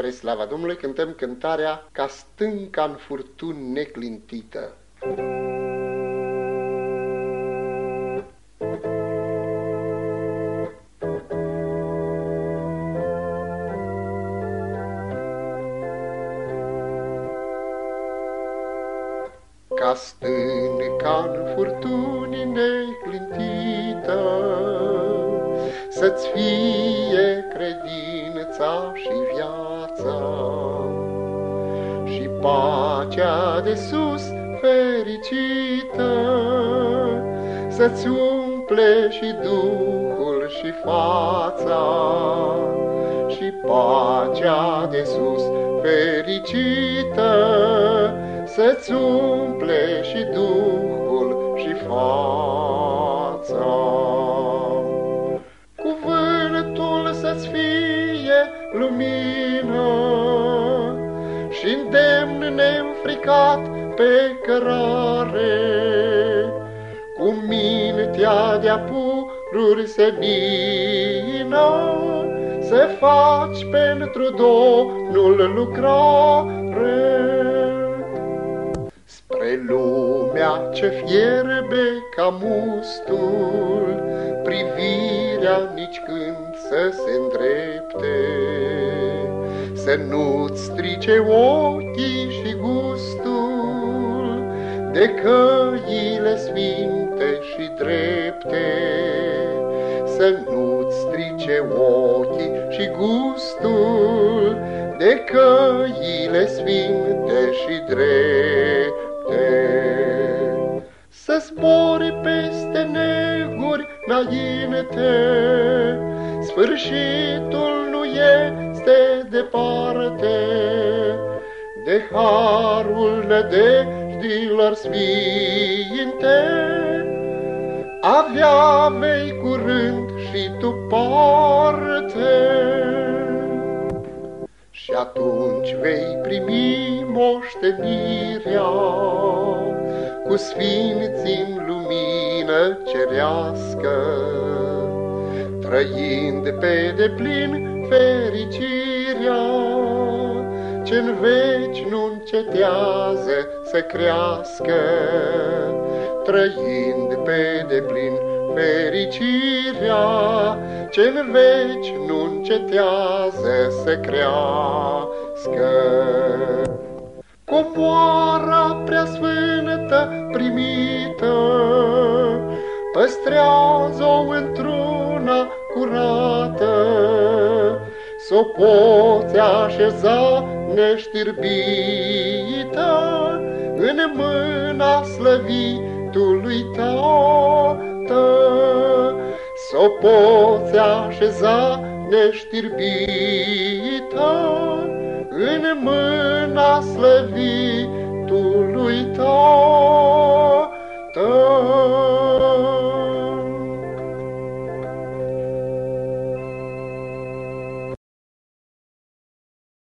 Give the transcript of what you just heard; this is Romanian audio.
Spre slava Domnului cântăm cântarea Ca stânca în furtuni neclintită. Ca stânca în furtuni neclintită, Să-ți fie credința și viața și pacea de sus fericită. Să-ți umple și Duhul și fața și pacea de sus fericită. Să-ți umple și Duhul lumină și îndemn neînfricat pe cărare, cu mintea de-a pururi senină, să faci pentru Domnul lucrare. Spre lumea ce fierbe ca mustul, privirea nici când să se îndrepte, să nu-ți strice ochii și gustul de căile sfinte și drepte, să nu-ți strice ochii și gustul de căile sfinte și drepte. Să zbori peste neguri înainte, sfârșitul nu este departe, de harul nădejdilor sfinte, avea vei curând și tu parte. Și atunci vei primi moștenirea cu sfinții în lumină cerească, trăind pe deplin fericirea ce-n veci nu încetează să crească, trăind pe deplin fericirea ce-n veci nu încetează să crească. Comoara prea sfântă primită, păstrează-o într-una curată, S-o poți așeza neștirbită în mâna slăvitului Tată. S-o poți așeza neștirbită în mâna slăvitului Tată.